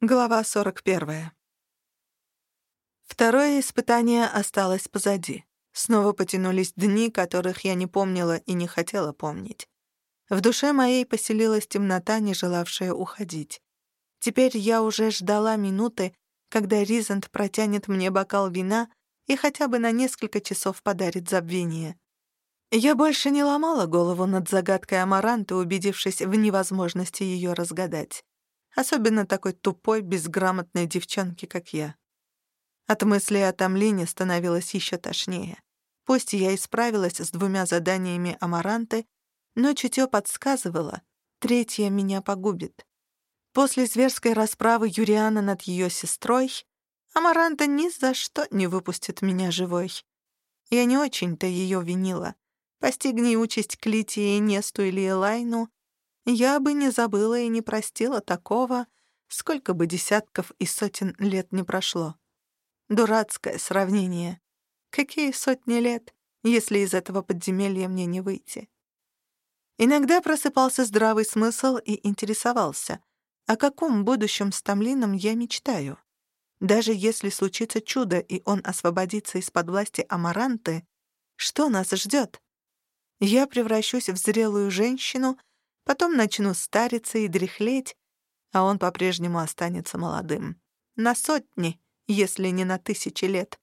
Глава 41. Второе испытание осталось позади. Снова потянулись дни, которых я не помнила и не хотела помнить. В душе моей поселилась темнота, не желавшая уходить. Теперь я уже ждала минуты, когда Ризант протянет мне бокал вина и хотя бы на несколько часов подарит забвение. Я больше не ломала голову над загадкой Амаранты, убедившись в невозможности ее разгадать особенно такой тупой, безграмотной девчонки, как я. От мысли о Тамлине становилось еще тошнее. Пусть я и справилась с двумя заданиями Амаранты, но чутье подсказывало, третье меня погубит. После зверской расправы Юриана над ее сестрой Амаранта ни за что не выпустит меня живой. Я не очень-то ее винила. Постигни участь Клитии, Несту или Элайну, я бы не забыла и не простила такого, сколько бы десятков и сотен лет не прошло. Дурацкое сравнение. Какие сотни лет, если из этого подземелья мне не выйти? Иногда просыпался здравый смысл и интересовался, о каком будущем с Тамлином я мечтаю. Даже если случится чудо, и он освободится из-под власти Амаранты, что нас ждет? Я превращусь в зрелую женщину Потом начну стариться и дряхлеть, а он по-прежнему останется молодым. На сотни, если не на тысячи лет.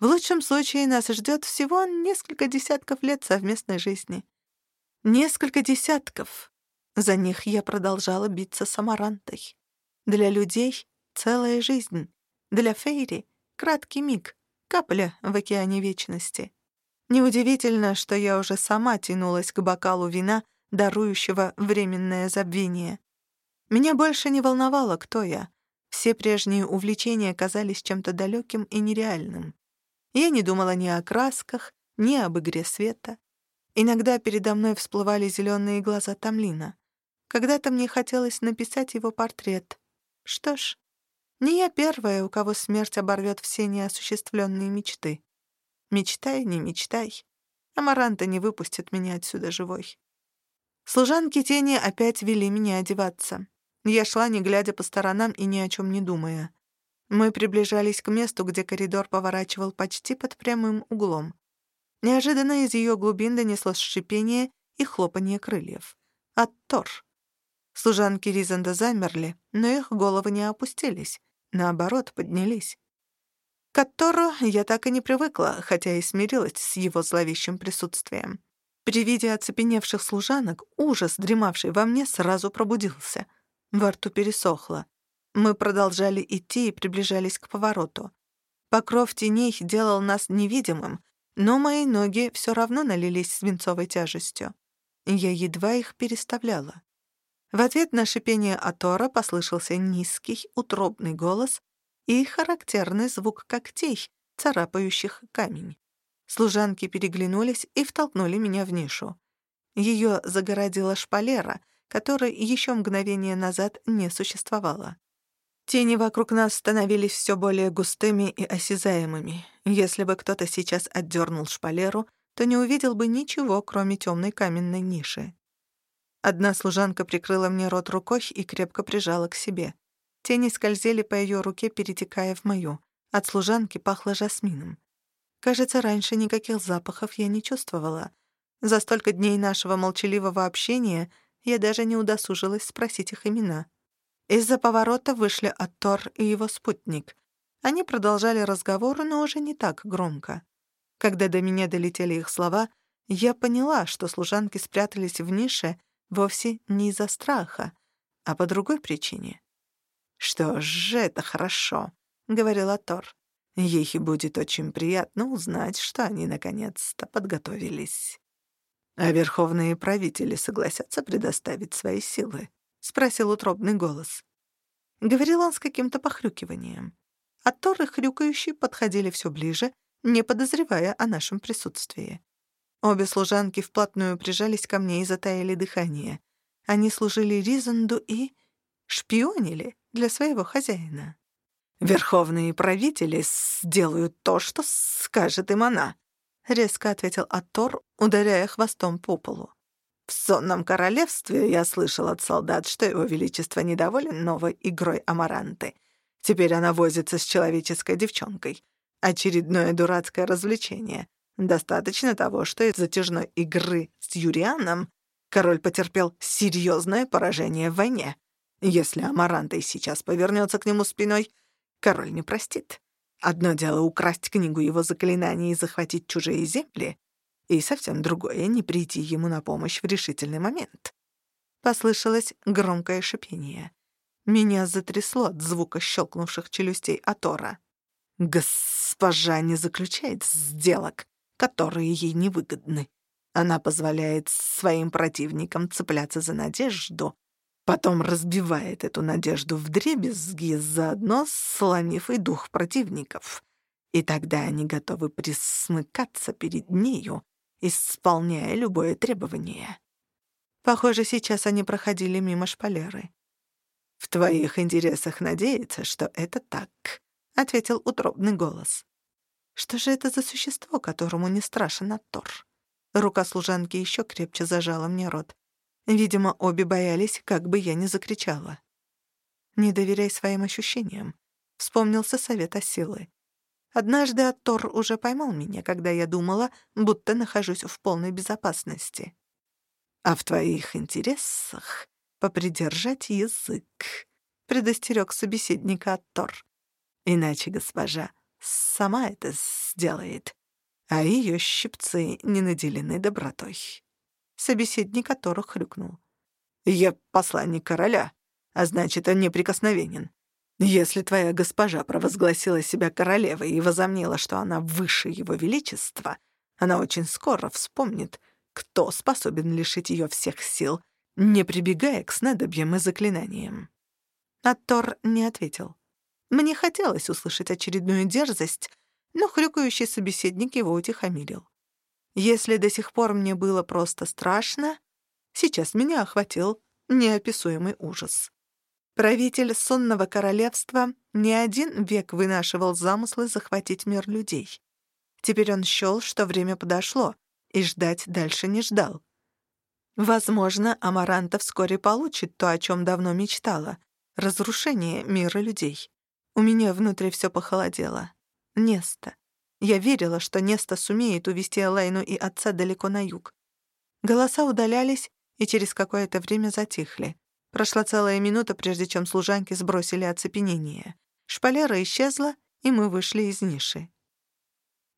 В лучшем случае нас ждет всего несколько десятков лет совместной жизни. Несколько десятков. За них я продолжала биться с Амарантой. Для людей — целая жизнь. Для Фейри — краткий миг, капля в океане вечности. Неудивительно, что я уже сама тянулась к бокалу вина, дарующего временное забвение. Меня больше не волновало, кто я. Все прежние увлечения казались чем-то далеким и нереальным. Я не думала ни о красках, ни об игре света. Иногда передо мной всплывали зеленые глаза Тамлина. Когда-то мне хотелось написать его портрет. Что ж, не я первая, у кого смерть оборвет все неосуществленные мечты. Мечтай, не мечтай. Амаранта не выпустит меня отсюда живой. Служанки тени опять вели меня одеваться. Я шла, не глядя по сторонам и ни о чем не думая. Мы приближались к месту, где коридор поворачивал почти под прямым углом. Неожиданно из ее глубин донеслось шипение и хлопанье крыльев. Оттор. Служанки Ризанда замерли, но их головы не опустились, наоборот, поднялись. К Оттору я так и не привыкла, хотя и смирилась с его зловещим присутствием. При виде оцепеневших служанок ужас, дремавший во мне, сразу пробудился. Во рту пересохло. Мы продолжали идти и приближались к повороту. Покров теней делал нас невидимым, но мои ноги все равно налились свинцовой тяжестью. Я едва их переставляла. В ответ на шипение Атора послышался низкий, утробный голос и характерный звук когтей, царапающих камень. Служанки переглянулись и втолкнули меня в нишу. Ее загородила шпалера, которой еще мгновение назад не существовало. Тени вокруг нас становились все более густыми и осязаемыми. Если бы кто-то сейчас отдернул шпалеру, то не увидел бы ничего, кроме темной каменной ниши. Одна служанка прикрыла мне рот рукой и крепко прижала к себе. Тени скользили по ее руке, перетекая в мою. От служанки пахло жасмином. Кажется, раньше никаких запахов я не чувствовала. За столько дней нашего молчаливого общения я даже не удосужилась спросить их имена. Из-за поворота вышли Аттор и его спутник. Они продолжали разговор, но уже не так громко. Когда до меня долетели их слова, я поняла, что служанки спрятались в нише вовсе не из-за страха, а по другой причине. «Что ж, это хорошо», — говорил Атор. Ей будет очень приятно узнать, что они наконец-то подготовились. «А верховные правители согласятся предоставить свои силы?» — спросил утробный голос. Говорил он с каким-то похрюкиванием. А Торы хрюкающие подходили все ближе, не подозревая о нашем присутствии. Обе служанки вплотную прижались ко мне и затаили дыхание. Они служили Ризанду и... шпионили для своего хозяина. Верховные правители сделают то, что скажет им она», — резко ответил Атор, ударяя хвостом по полу. В сонном королевстве я слышал от солдат, что его величество недоволен новой игрой Амаранты. Теперь она возится с человеческой девчонкой. Очередное дурацкое развлечение. Достаточно того, что из затяжной игры с Юрианом король потерпел серьезное поражение в войне. Если Амаранта и сейчас повернется к нему спиной, король не простит. Одно дело украсть книгу его заклинаний и захватить чужие земли, и совсем другое — не прийти ему на помощь в решительный момент. Послышалось громкое шипение. Меня затрясло от звука щелкнувших челюстей Атора. Госпожа не заключает сделок, которые ей невыгодны. Она позволяет своим противникам цепляться за надежду, потом разбивает эту надежду в дребезги, заодно сломив и дух противников. И тогда они готовы присмыкаться перед нею, исполняя любое требование. Похоже, сейчас они проходили мимо шпалеры. «В твоих интересах надеяться, что это так», — ответил утробный голос. «Что же это за существо, которому не страшен Аттор?» Рука служанки еще крепче зажала мне рот. Видимо, обе боялись, как бы я не закричала. «Не доверяй своим ощущениям», — вспомнился совет Осилы. Однажды Аттор уже поймал меня, когда я думала, будто нахожусь в полной безопасности. «А в твоих интересах попридержать язык», — предостерег собеседника Аттор. «Иначе госпожа сама это сделает, а ее щипцы не наделены добротой». Собеседник Аттора хрюкнул. «Я посланник короля, а значит, он неприкосновенен. Если твоя госпожа провозгласила себя королевой и возомнила, что она выше его величества, она очень скоро вспомнит, кто способен лишить ее всех сил, не прибегая к снадобьям и заклинаниям. Аттор не ответил. Мне хотелось услышать очередную дерзость, но хрюкающий собеседник его утихомирил. Если до сих пор мне было просто страшно, сейчас меня охватил неописуемый ужас. Правитель сонного королевства не один век вынашивал замыслы захватить мир людей. Теперь он счёл, что время подошло, и ждать дальше не ждал. Возможно, Амаранта вскоре получит то, о чем давно мечтала — разрушение мира людей. У меня внутри все похолодело. Неста. Я верила, что Неста сумеет увести Элайну и отца далеко на юг. Голоса удалялись и через какое-то время затихли. Прошла целая минута, прежде чем служанки сбросили оцепенение. Шпалера исчезла, и мы вышли из ниши.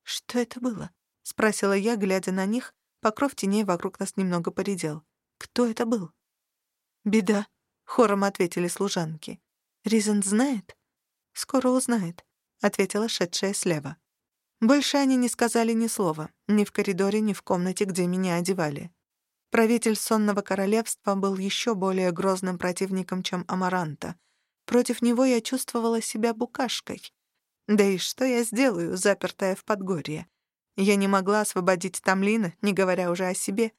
«Что это было?» — спросила я, глядя на них. Покров теней вокруг нас немного поредел. «Кто это был?» «Беда», — хором ответили служанки. «Ризен знает?» «Скоро узнает», — ответила шедшая слева. Больше они не сказали ни слова, ни в коридоре, ни в комнате, где меня одевали. Правитель сонного королевства был еще более грозным противником, чем Амаранта. Против него я чувствовала себя букашкой. Да и что я сделаю, запертая в Подгорье? Я не могла освободить Тамлина, не говоря уже о себе.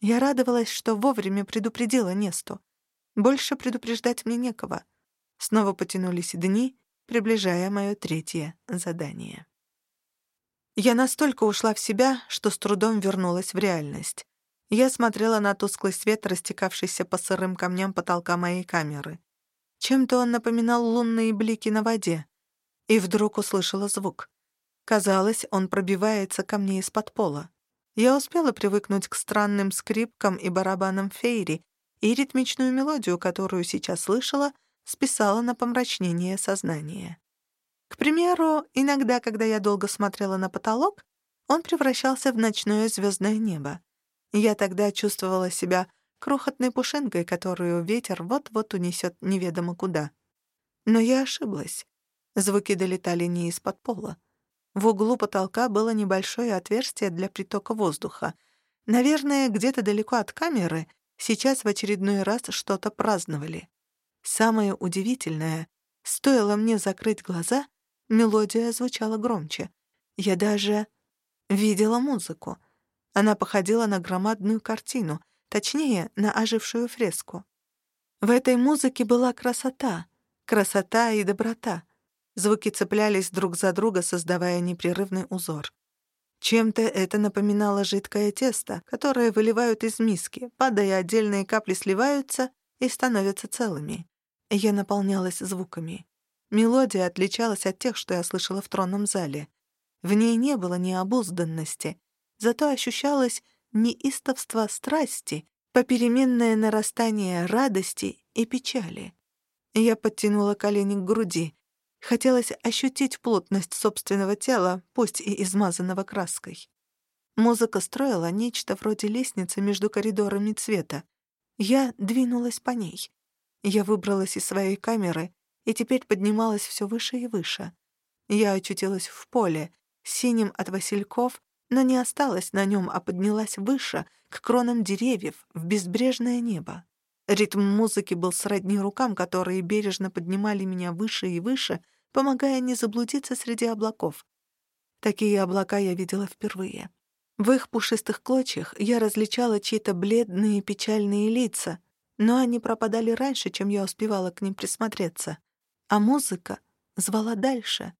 Я радовалась, что вовремя предупредила Несту. Больше предупреждать мне некого. Снова потянулись дни, приближая мое третье задание. Я настолько ушла в себя, что с трудом вернулась в реальность. Я смотрела на тусклый свет, растекавшийся по сырым камням потолка моей камеры. Чем-то он напоминал лунные блики на воде. И вдруг услышала звук. Казалось, он пробивается ко мне из-под пола. Я успела привыкнуть к странным скрипкам и барабанам фейри, и ритмичную мелодию, которую сейчас слышала, списала на помрачнение сознания. К примеру, иногда, когда я долго смотрела на потолок, он превращался в ночное звездное небо. Я тогда чувствовала себя крохотной пушинкой, которую ветер вот-вот унесет неведомо куда. Но я ошиблась. Звуки долетали не из-под пола. В углу потолка было небольшое отверстие для притока воздуха. Наверное, где-то далеко от камеры сейчас в очередной раз что-то праздновали. Самое удивительное, стоило мне закрыть глаза, мелодия звучала громче. Я даже видела музыку — она походила на громадную картину, точнее, на ожившую фреску. В этой музыке была красота, красота и доброта. Звуки цеплялись друг за друга, создавая непрерывный узор. Чем-то это напоминало жидкое тесто, которое выливают из миски, падая отдельные капли сливаются и становятся целыми. Я наполнялась звуками. Мелодия отличалась от тех, что я слышала в тронном зале. В ней не было необузданности, зато ощущалось неистовство страсти, попеременное нарастание радости и печали. Я подтянула колени к груди. Хотелось ощутить плотность собственного тела, пусть и измазанного краской. Музыка строила нечто вроде лестницы между коридорами цвета. Я двинулась по ней. Я выбралась из своей камеры и теперь поднималась все выше и выше. Я очутилась в поле, синим от васильков, но не осталась на нем, а поднялась выше, к кронам деревьев, в безбрежное небо. Ритм музыки был сродни рукам, которые бережно поднимали меня выше и выше, помогая не заблудиться среди облаков. Такие облака я видела впервые. В их пушистых клочьях я различала чьи-то бледные печальные лица, но они пропадали раньше, чем я успевала к ним присмотреться. А музыка звала дальше.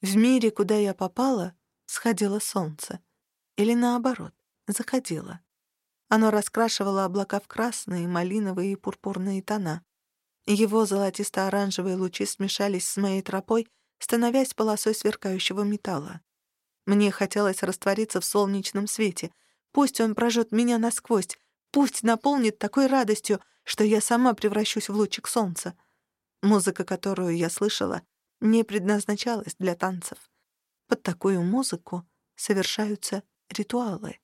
В мире, куда я попала, сходило солнце. Или наоборот, заходило. Оно раскрашивало облака в красные, малиновые и пурпурные тона. Его золотисто-оранжевые лучи смешались с моей тропой, становясь полосой сверкающего металла. Мне хотелось раствориться в солнечном свете. Пусть он прожжет меня насквозь, пусть наполнит такой радостью, что я сама превращусь в лучик солнца. Музыка, которую я слышала, не предназначалась для танцев. Под такую музыку совершаются ритуалы.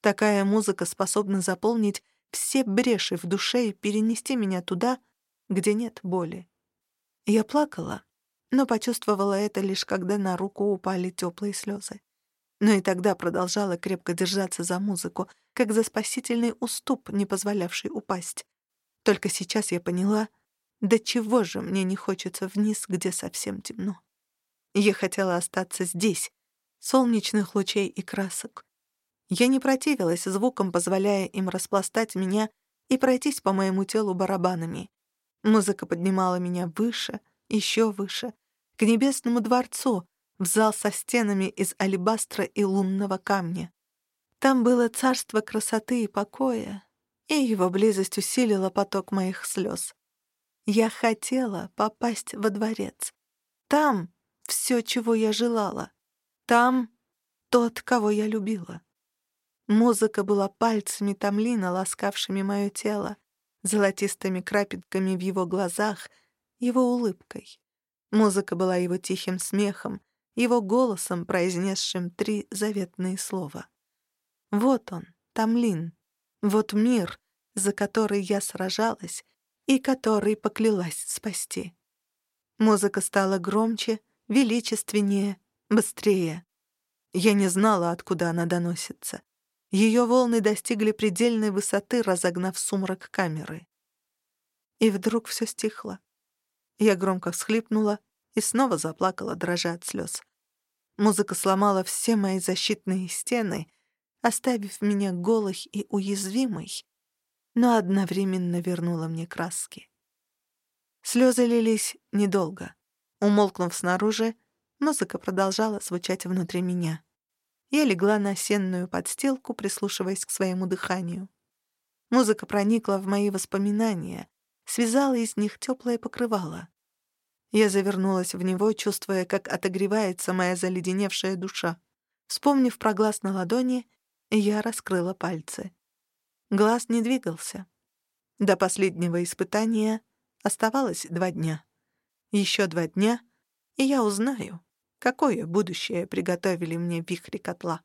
Такая музыка способна заполнить все бреши в душе и перенести меня туда, где нет боли. Я плакала, но почувствовала это лишь когда на руку упали теплые слезы. Но и тогда продолжала крепко держаться за музыку, как за спасительный уступ, не позволявший упасть. Только сейчас я поняла, до чего же мне не хочется вниз, где совсем темно. Я хотела остаться здесь, солнечных лучей и красок, я не противилась звукам, позволяя им распластать меня и пройтись по моему телу барабанами. Музыка поднимала меня выше, еще выше, к небесному дворцу, в зал со стенами из алебастра и лунного камня. Там было царство красоты и покоя, и его близость усилила поток моих слез. Я хотела попасть во дворец. Там все, чего я желала. Там тот, кого я любила. Музыка была пальцами Тамлина, ласкавшими мое тело, золотистыми крапинками в его глазах, его улыбкой. Музыка была его тихим смехом, его голосом, произнесшим три заветные слова. Вот он, Тамлин, вот мир, за который я сражалась и который поклялась спасти. Музыка стала громче, величественнее, быстрее. Я не знала, откуда она доносится. Ее волны достигли предельной высоты, разогнав сумрак камеры. И вдруг все стихло. Я громко всхлипнула и снова заплакала, дрожа от слез. Музыка сломала все мои защитные стены, оставив меня голой и уязвимой, но одновременно вернула мне краски. Слезы лились недолго. Умолкнув снаружи, музыка продолжала звучать внутри меня. Я легла на сенную подстилку, прислушиваясь к своему дыханию. Музыка проникла в мои воспоминания, связала из них теплое покрывало. Я завернулась в него, чувствуя, как отогревается моя заледеневшая душа. Вспомнив про глаз на ладони, я раскрыла пальцы. Глаз не двигался. До последнего испытания оставалось два дня. Еще два дня, и я узнаю, Какое будущее приготовили мне вихри котла?